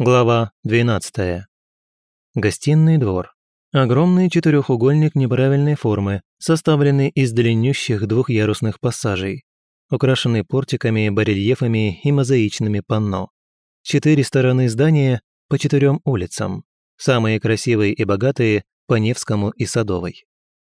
Глава 12. Гостиный двор. Огромный четырехугольник неправильной формы, составленный из длиннющих двухъярусных пассажей, украшенный портиками, барельефами и мозаичными панно. Четыре стороны здания по четырем улицам. Самые красивые и богатые по Невскому и Садовой.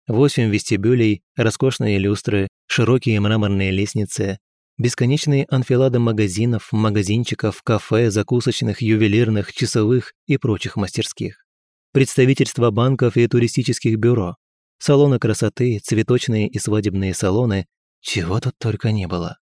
Восемь вестибюлей, роскошные люстры, широкие мраморные лестницы, бесконечные анфилады магазинов, магазинчиков, кафе, закусочных, ювелирных, часовых и прочих мастерских. Представительства банков и туристических бюро, салоны красоты, цветочные и свадебные салоны, чего тут только не было.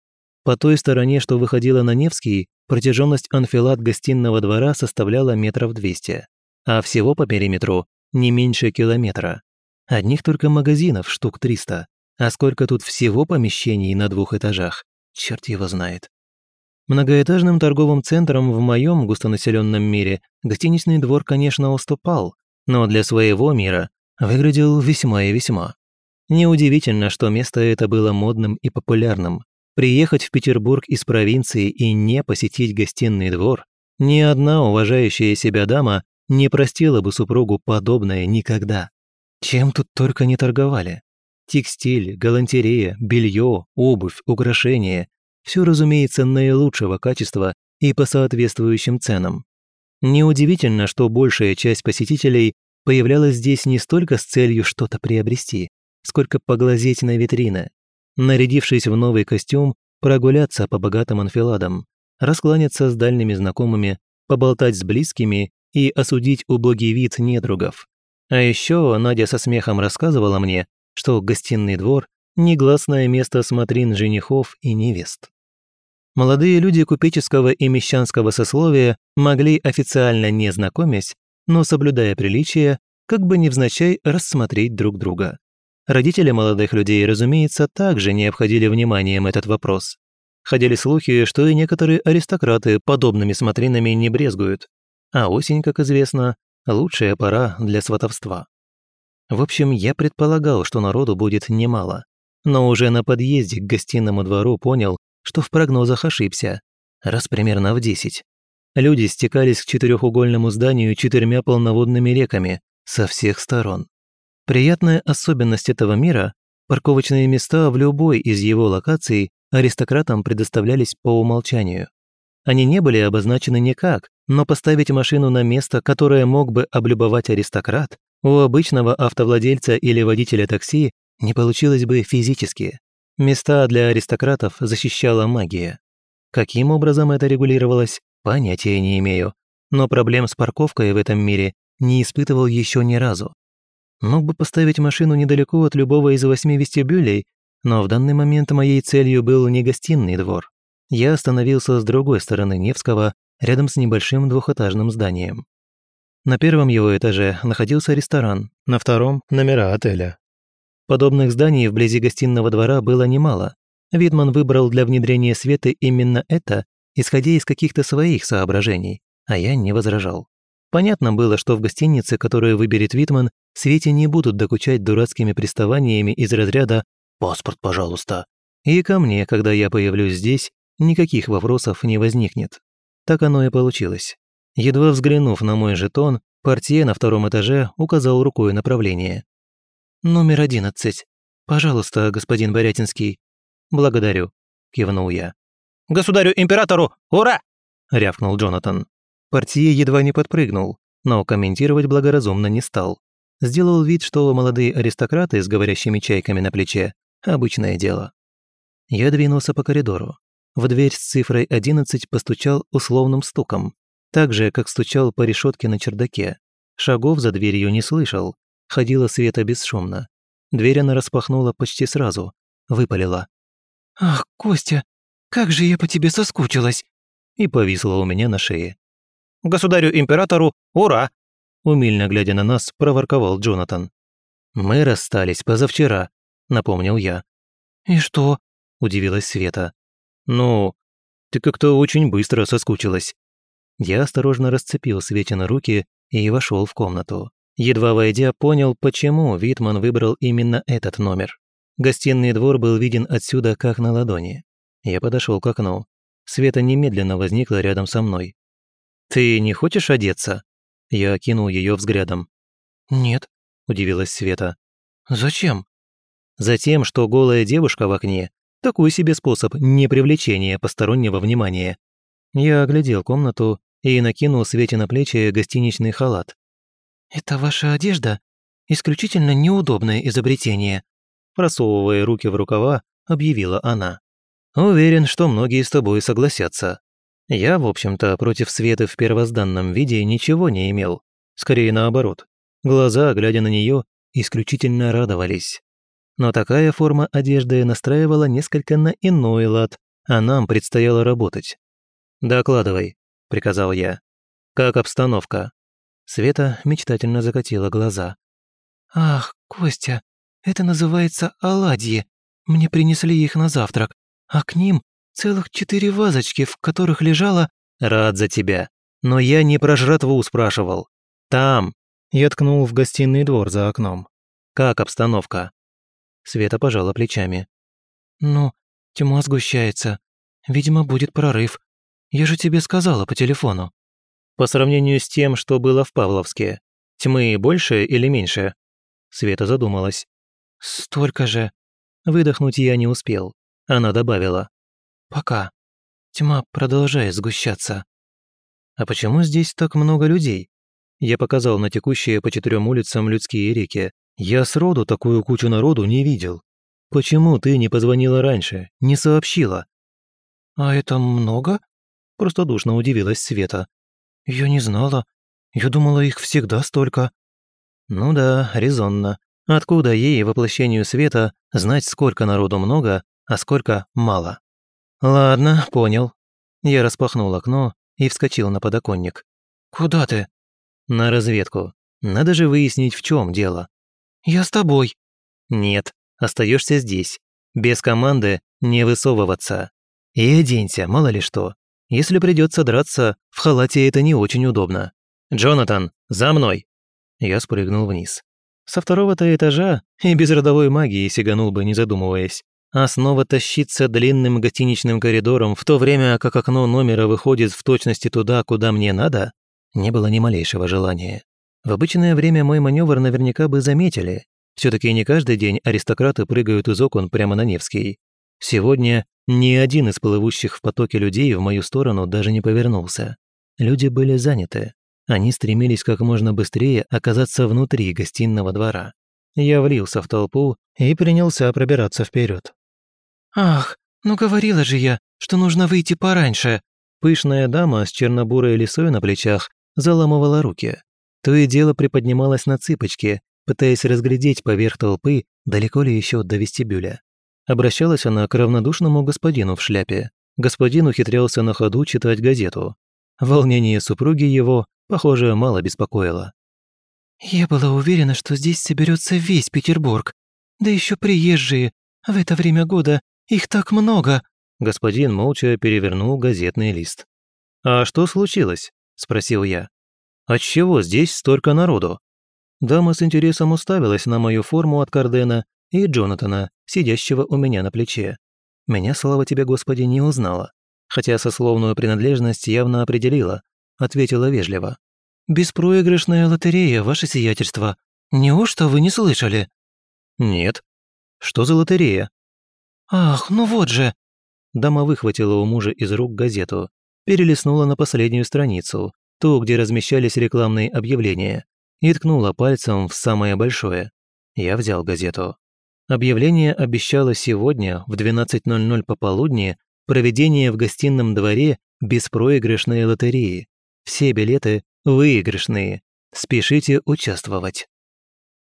По той стороне, что выходила на Невский, протяженность анфилад гостиного двора составляла метров 200, а всего по периметру не меньше километра. Одних только магазинов штук 300, а сколько тут всего помещений на двух этажах, черт его знает. Многоэтажным торговым центром в моем густонаселенном мире гостиничный двор, конечно, уступал, но для своего мира выглядел весьма и весьма. Неудивительно, что место это было модным и популярным. Приехать в Петербург из провинции и не посетить гостиный двор ни одна уважающая себя дама не простила бы супругу подобное никогда. Чем тут только не торговали. Текстиль, галантерея, белье, обувь, украшения – все, разумеется, наилучшего качества и по соответствующим ценам. Неудивительно, что большая часть посетителей появлялась здесь не столько с целью что-то приобрести, сколько поглазеть на витрины. Нарядившись в новый костюм, прогуляться по богатым анфиладам, раскланяться с дальними знакомыми, поболтать с близкими и осудить убогий вид недругов. А еще Надя со смехом рассказывала мне, что гостиный двор – негласное место смотрин женихов и невест. Молодые люди купеческого и мещанского сословия могли официально не знакомясь, но соблюдая приличия, как бы невзначай рассмотреть друг друга. Родители молодых людей, разумеется, также не обходили вниманием этот вопрос. Ходили слухи, что и некоторые аристократы подобными смотринами не брезгуют. А осень, как известно, лучшая пора для сватовства. В общем, я предполагал, что народу будет немало. Но уже на подъезде к гостиному двору понял, что в прогнозах ошибся. Раз примерно в десять. Люди стекались к четырехугольному зданию четырьмя полноводными реками со всех сторон. Приятная особенность этого мира – парковочные места в любой из его локаций аристократам предоставлялись по умолчанию. Они не были обозначены никак, но поставить машину на место, которое мог бы облюбовать аристократ, у обычного автовладельца или водителя такси не получилось бы физически. Места для аристократов защищала магия. Каким образом это регулировалось, понятия не имею. Но проблем с парковкой в этом мире не испытывал еще ни разу. Мог бы поставить машину недалеко от любого из восьми вестибюлей, но в данный момент моей целью был не гостиный двор. Я остановился с другой стороны Невского, рядом с небольшим двухэтажным зданием. На первом его этаже находился ресторан, на втором – номера отеля. Подобных зданий вблизи гостиного двора было немало. Витман выбрал для внедрения света именно это, исходя из каких-то своих соображений, а я не возражал. Понятно было, что в гостинице, которую выберет Витман, Свете не будут докучать дурацкими приставаниями из разряда «паспорт, пожалуйста». И ко мне, когда я появлюсь здесь, никаких вопросов не возникнет. Так оно и получилось. Едва взглянув на мой жетон, портье на втором этаже указал рукой направление. «Номер одиннадцать. Пожалуйста, господин Борятинский». «Благодарю», – кивнул я. «Государю-императору! Ура!» – рявкнул Джонатан. Портье едва не подпрыгнул, но комментировать благоразумно не стал. Сделал вид, что молодые аристократы с говорящими чайками на плече – обычное дело. Я двинулся по коридору. В дверь с цифрой 11 постучал условным стуком, так же, как стучал по решетке на чердаке. Шагов за дверью не слышал. Ходила Света бесшумно. Дверь она распахнула почти сразу. Выпалила. «Ах, Костя, как же я по тебе соскучилась!» И повисла у меня на шее. «Государю-императору, ура!» Умильно глядя на нас, проворковал Джонатан. «Мы расстались позавчера», — напомнил я. «И что?» — удивилась Света. «Ну, ты как-то очень быстро соскучилась. Я осторожно расцепил Светины руки и вошел в комнату. Едва войдя, понял, почему Витман выбрал именно этот номер. Гостиный двор был виден отсюда как на ладони. Я подошел к окну. Света немедленно возникла рядом со мной. «Ты не хочешь одеться?» Я окинул ее взглядом. «Нет», – удивилась Света. «Зачем?» Затем, что голая девушка в окне – такой себе способ непривлечения постороннего внимания. Я оглядел комнату и накинул Свете на плечи гостиничный халат. «Это ваша одежда? Исключительно неудобное изобретение», просовывая руки в рукава, объявила она. «Уверен, что многие с тобой согласятся. Я, в общем-то, против Светы в первозданном виде ничего не имел. Скорее наоборот. Глаза, глядя на нее, исключительно радовались. Но такая форма одежды настраивала несколько на иной лад, а нам предстояло работать. «Докладывай», — приказал я. «Как обстановка?» Света мечтательно закатила глаза. «Ах, Костя, это называется оладьи. Мне принесли их на завтрак, а к ним целых четыре вазочки, в которых лежала...» «Рад за тебя. Но я не про жратву спрашивал. Там!» Я ткнул в гостиный двор за окном. «Как обстановка?» Света пожала плечами. «Ну, тьма сгущается. Видимо, будет прорыв. Я же тебе сказала по телефону». «По сравнению с тем, что было в Павловске, тьмы больше или меньше?» Света задумалась. «Столько же». Выдохнуть я не успел. Она добавила. «Пока. Тьма продолжает сгущаться». «А почему здесь так много людей?» Я показал на текущие по четырем улицам людские реки. «Я сроду такую кучу народу не видел. Почему ты не позвонила раньше, не сообщила?» «А это много?» Простодушно удивилась Света. «Я не знала. Я думала, их всегда столько». «Ну да, резонно. Откуда ей, воплощению света, знать, сколько народу много, а сколько мало?» «Ладно, понял». Я распахнул окно и вскочил на подоконник. «Куда ты?» «На разведку. Надо же выяснить, в чем дело». «Я с тобой». «Нет, остаешься здесь. Без команды не высовываться. И оденься, мало ли что. Если придется драться, в халате это не очень удобно. Джонатан, за мной!» Я спрыгнул вниз. Со второго-то этажа и без родовой магии сиганул бы, не задумываясь. А снова тащиться длинным гостиничным коридором в то время, как окно номера выходит в точности туда, куда мне надо, не было ни малейшего желания. В обычное время мой маневр наверняка бы заметили. все таки не каждый день аристократы прыгают из окон прямо на Невский. Сегодня ни один из плывущих в потоке людей в мою сторону даже не повернулся. Люди были заняты. Они стремились как можно быстрее оказаться внутри гостиного двора. Я влился в толпу и принялся пробираться вперед. «Ах, ну говорила же я, что нужно выйти пораньше!» Пышная дама с чернобурой лисой на плечах заламывала руки. То и дело приподнималась на цыпочки, пытаясь разглядеть поверх толпы, далеко ли еще до вестибюля. Обращалась она к равнодушному господину в шляпе. Господин ухитрялся на ходу читать газету. Волнение супруги его, похоже, мало беспокоило. «Я была уверена, что здесь соберется весь Петербург. Да еще приезжие. В это время года их так много!» Господин молча перевернул газетный лист. «А что случилось?» – спросил я. «Отчего здесь столько народу?» Дама с интересом уставилась на мою форму от Кардена и Джонатана, сидящего у меня на плече. Меня, слава тебе, Господи, не узнала, хотя сословную принадлежность явно определила, ответила вежливо. «Беспроигрышная лотерея, ваше сиятельство. Неужто вы не слышали?» «Нет. Что за лотерея?» «Ах, ну вот же!» Дама выхватила у мужа из рук газету, перелистнула на последнюю страницу, ту, где размещались рекламные объявления, и ткнула пальцем в самое большое. Я взял газету. Объявление обещало сегодня в 12.00 пополудни проведение в гостином дворе беспроигрышной лотереи. Все билеты выигрышные. Спешите участвовать.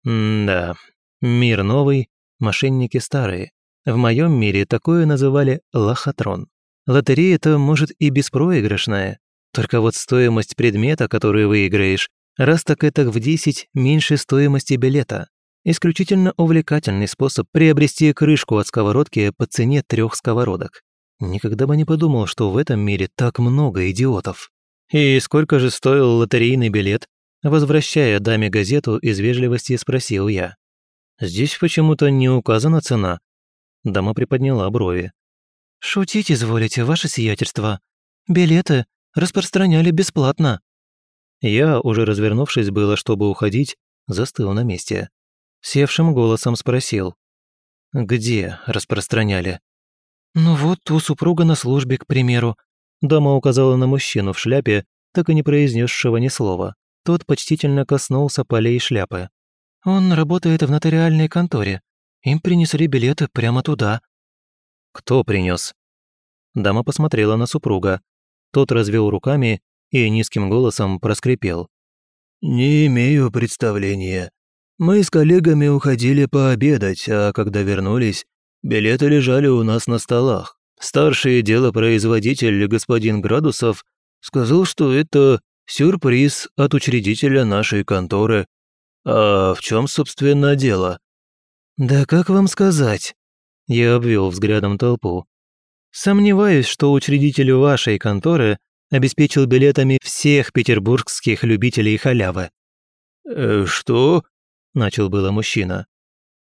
М да, мир новый, мошенники старые. В моем мире такое называли лохотрон. Лотерея-то, может, и беспроигрышная, только вот стоимость предмета, который выиграешь, раз так это в 10 меньше стоимости билета. Исключительно увлекательный способ приобрести крышку от сковородки по цене трех сковородок. Никогда бы не подумал, что в этом мире так много идиотов. И сколько же стоил лотерейный билет? Возвращая даме газету, из вежливости спросил я. Здесь почему-то не указана цена. Дама приподняла брови. «Шутить изволите, ваше сиятельство. Билеты распространяли бесплатно». Я, уже развернувшись было, чтобы уходить, застыл на месте. Севшим голосом спросил. «Где распространяли?» «Ну вот, у супруга на службе, к примеру». Дама указала на мужчину в шляпе, так и не произнесшего ни слова. Тот почтительно коснулся полей шляпы. «Он работает в нотариальной конторе. Им принесли билеты прямо туда». «Кто принес? Дама посмотрела на супруга. Тот развел руками и низким голосом проскрипел. «Не имею представления. Мы с коллегами уходили пообедать, а когда вернулись, билеты лежали у нас на столах. Старший делопроизводитель господин Градусов сказал, что это сюрприз от учредителя нашей конторы. А в чем, собственно, дело? Да как вам сказать? Я обвел взглядом толпу. Сомневаюсь, что учредитель вашей конторы обеспечил билетами всех петербургских любителей халявы. «Э, «Что?» – начал было мужчина.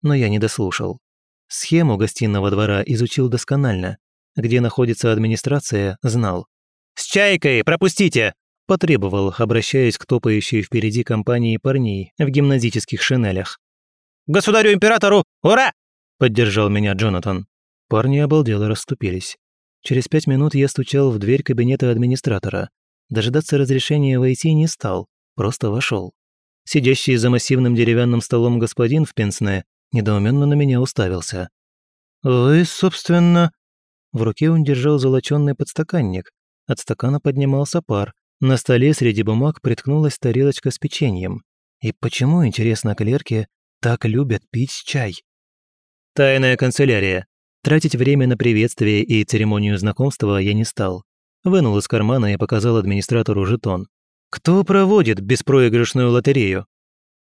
Но я не дослушал. Схему гостиного двора изучил досконально. Где находится администрация, знал. «С чайкой, пропустите!» – потребовал, обращаясь к топающей впереди компании парней в гимназических шинелях. «Государю-императору, ура!» – поддержал меня Джонатан. Парни обалдело расступились. Через пять минут я стучал в дверь кабинета администратора. Дожидаться разрешения войти не стал, просто вошел. Сидящий за массивным деревянным столом господин в пенсне недоуменно на меня уставился. «Вы, собственно...» В руке он держал золочёный подстаканник. От стакана поднимался пар. На столе среди бумаг приткнулась тарелочка с печеньем. И почему, интересно, клерки так любят пить чай? «Тайная канцелярия», Тратить время на приветствие и церемонию знакомства я не стал. Вынул из кармана и показал администратору жетон. «Кто проводит беспроигрышную лотерею?»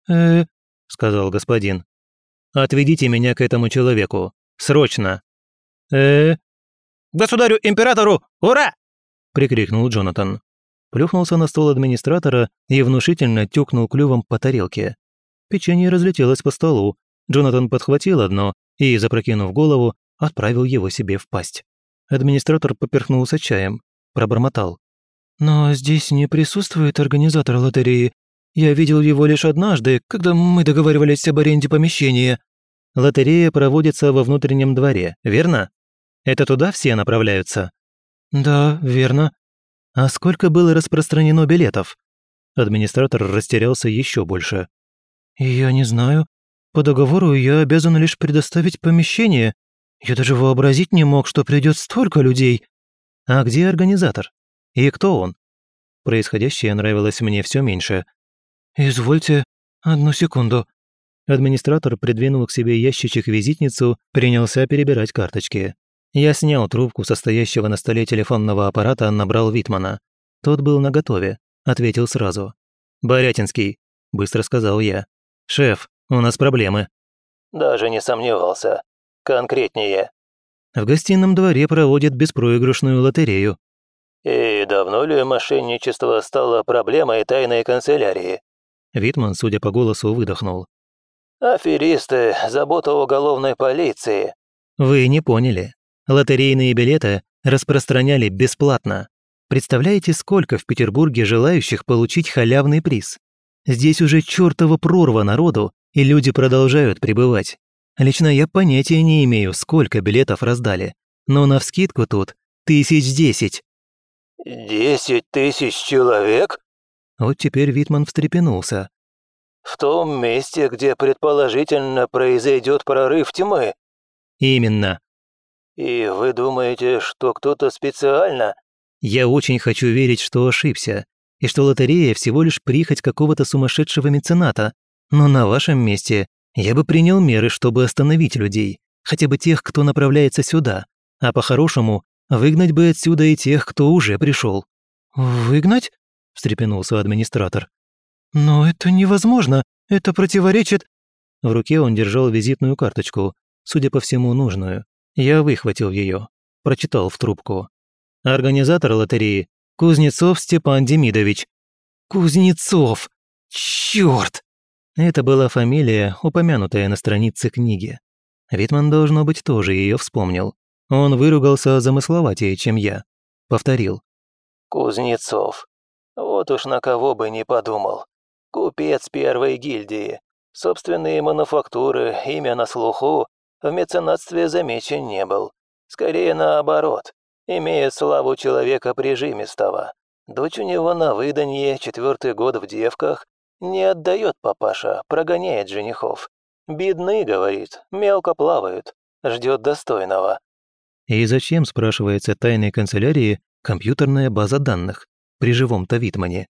«Э-э», сказал господин. «Отведите меня к этому человеку. Срочно!» «Э-э». «Государю-императору! Ура!» прикрикнул Джонатан. Плюхнулся на стол администратора и внушительно тюкнул клювом по тарелке. Печенье разлетелось по столу. Джонатан подхватил одно и, запрокинув голову, отправил его себе в пасть. Администратор поперхнулся чаем, пробормотал. «Но здесь не присутствует организатор лотереи. Я видел его лишь однажды, когда мы договаривались об аренде помещения». «Лотерея проводится во внутреннем дворе, верно? Это туда все направляются?» «Да, верно». «А сколько было распространено билетов?» Администратор растерялся еще больше. «Я не знаю. По договору я обязан лишь предоставить помещение. Я даже вообразить не мог, что придет столько людей. А где организатор? И кто он? Происходящее нравилось мне все меньше. «Извольте, одну секунду». Администратор придвинул к себе ящичек-визитницу, принялся перебирать карточки. Я снял трубку состоящего на столе телефонного аппарата, набрал Витмана. Тот был наготове, ответил сразу. «Борятинский», – быстро сказал я. «Шеф, у нас проблемы». «Даже не сомневался. Конкретнее. В гостином дворе проводят беспроигрышную лотерею. И давно ли мошенничество стало проблемой тайной канцелярии? Витман, судя по голосу, выдохнул. Аферисты, забота уголовной полиции. Вы не поняли. Лотерейные билеты распространяли бесплатно. Представляете, сколько в Петербурге желающих получить халявный приз? Здесь уже чертова прорва народу, и люди продолжают пребывать. Лично я понятия не имею, сколько билетов раздали, но навскидку тут тысяч десять». «Десять тысяч человек?» Вот теперь Витман встрепенулся. «В том месте, где предположительно произойдет прорыв тьмы?» «Именно». «И вы думаете, что кто-то специально?» «Я очень хочу верить, что ошибся, и что лотерея всего лишь прихоть какого-то сумасшедшего мецената, но на вашем месте я бы принял меры, чтобы остановить людей, хотя бы тех, кто направляется сюда, а по-хорошему выгнать бы отсюда и тех, кто уже пришел. «Выгнать?» – встрепенулся администратор. «Но это невозможно, это противоречит...» В руке он держал визитную карточку, судя по всему, нужную. Я выхватил ее, прочитал в трубку. Организатор лотереи – Кузнецов Степан Демидович. «Кузнецов! Чёрт!» Это была фамилия, упомянутая на странице книги. Витман, должно быть, тоже ее вспомнил. Он выругался замысловатее, чем я. Повторил. Кузнецов. Вот уж на кого бы не подумал. Купец первой гильдии. Собственные мануфактуры, имя на слуху, в меценатстве замечен не был. Скорее наоборот, имеет славу человека прижимистого. Дочь у него на выданье, четвертый год в девках. Не отдает папаша, прогоняет женихов. Бедны, говорит, мелко плавают. Ждет достойного. И зачем, спрашивается, тайной канцелярии компьютерная база данных при живом-то Витмане?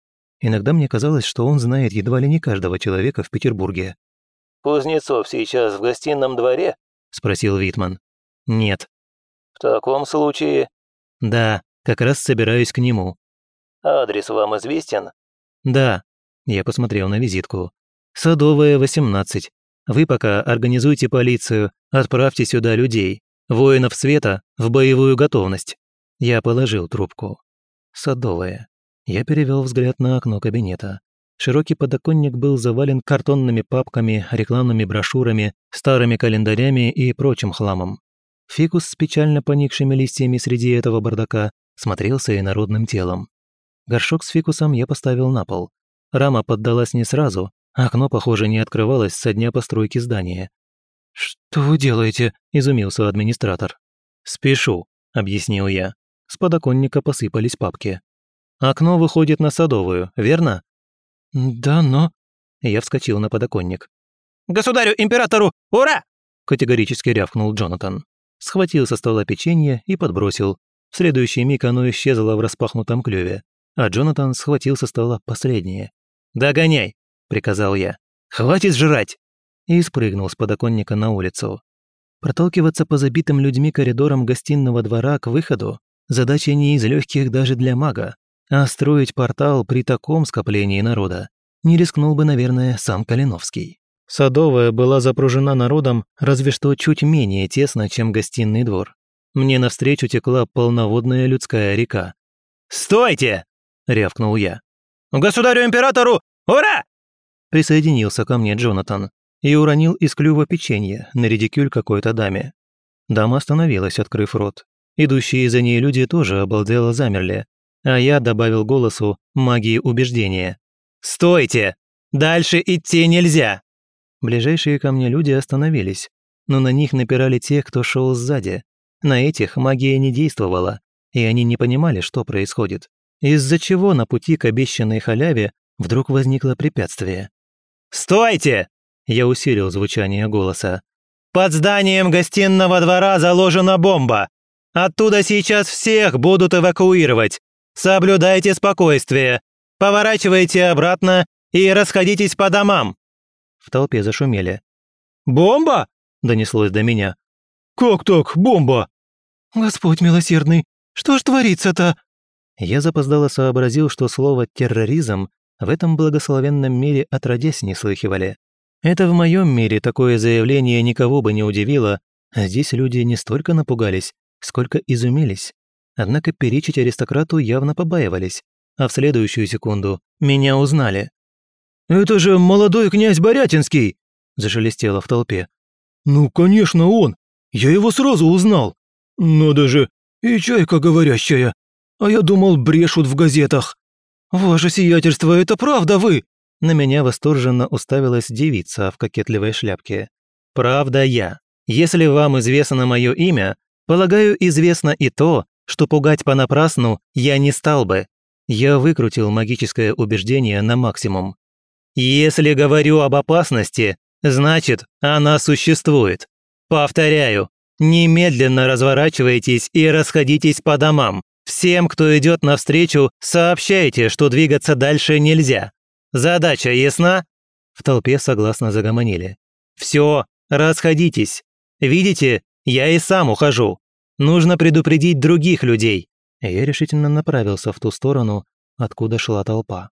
Иногда мне казалось, что он знает едва ли не каждого человека в Петербурге. «Кузнецов сейчас в гостином дворе?» – спросил Витман. «Нет». «В таком случае...» «Да, как раз собираюсь к нему». «Адрес вам известен?» «Да», – я посмотрел на визитку. «Садовая, 18. Вы пока организуйте полицию, отправьте сюда людей. Воинов света в боевую готовность. Я положил трубку. Садовая. Я перевел взгляд на окно кабинета. Широкий подоконник был завален картонными папками, рекламными брошюрами, старыми календарями и прочим хламом. Фикус с печально поникшими листьями среди этого бардака смотрелся инородным телом. Горшок с фикусом я поставил на пол. Рама поддалась не сразу, окно, похоже, не открывалось со дня постройки здания. «Что вы делаете?» – изумился администратор. «Спешу», – объяснил я. С подоконника посыпались папки. «Окно выходит на Садовую, верно?» «Да, но...» Я вскочил на подоконник. «Государю-императору, ура!» Категорически рявкнул Джонатан. Схватил со стола печенье и подбросил. В следующий миг оно исчезло в распахнутом клюве, а Джонатан схватил со стола последнее. «Догоняй!» – приказал я. «Хватит жрать!» И спрыгнул с подоконника на улицу. Проталкиваться по забитым людьми коридорам гостиного двора к выходу – задача не из легких даже для мага, а строить портал при таком скоплении народа не рискнул бы, наверное, сам Калиновский. Садовая была запружена народом разве что чуть менее тесно, чем гостиный двор. Мне навстречу текла полноводная людская река. «Стойте!» – рявкнул я. «Государю-императору! Ура!» Присоединился ко мне Джонатан и уронил из клюва печенье на редикюль какой-то даме. Дама остановилась, открыв рот. Идущие за ней люди тоже обалдело замерли, а я добавил голосу магии убеждения. «Стойте! Дальше идти нельзя!» Ближайшие ко мне люди остановились, но на них напирали те, кто шел сзади. На этих магия не действовала, и они не понимали, что происходит. Из-за чего на пути к обещанной халяве вдруг возникло препятствие. «Стойте!» Я усилил звучание голоса. «Под зданием гостиного двора заложена бомба. Оттуда сейчас всех будут эвакуировать. Соблюдайте спокойствие. Поворачивайте обратно и расходитесь по домам». В толпе зашумели. «Бомба?» – донеслось до меня. «Как так, бомба?» «Господь милосердный, что ж творится-то?» Я запоздало сообразил, что слово «терроризм» в этом благословенном мире отродясь не слыхивали. Это в моем мире такое заявление никого бы не удивило, а здесь люди не столько напугались, сколько изумились. Однако перечить аристократу явно побаивались, а в следующую секунду меня узнали. «Это же молодой князь Борятинский!» – зашелестело в толпе. «Ну, конечно, он! Я его сразу узнал! Надо же, и чайка говорящая! А я думал, брешут в газетах!» «Ваше сиятельство, это правда вы!» На меня восторженно уставилась девица в кокетливой шляпке. «Правда я. Если вам известно мое имя, полагаю, известно и то, что пугать понапрасну я не стал бы. Я выкрутил магическое убеждение на максимум. Если говорю об опасности, значит, она существует. Повторяю, немедленно разворачивайтесь и расходитесь по домам. Всем, кто идет навстречу, сообщайте, что двигаться дальше нельзя. Задача ясна?» В толпе согласно загомонили. «Все, расходитесь. Видите, я и сам ухожу. Нужно предупредить других людей». Я решительно направился в ту сторону, откуда шла толпа.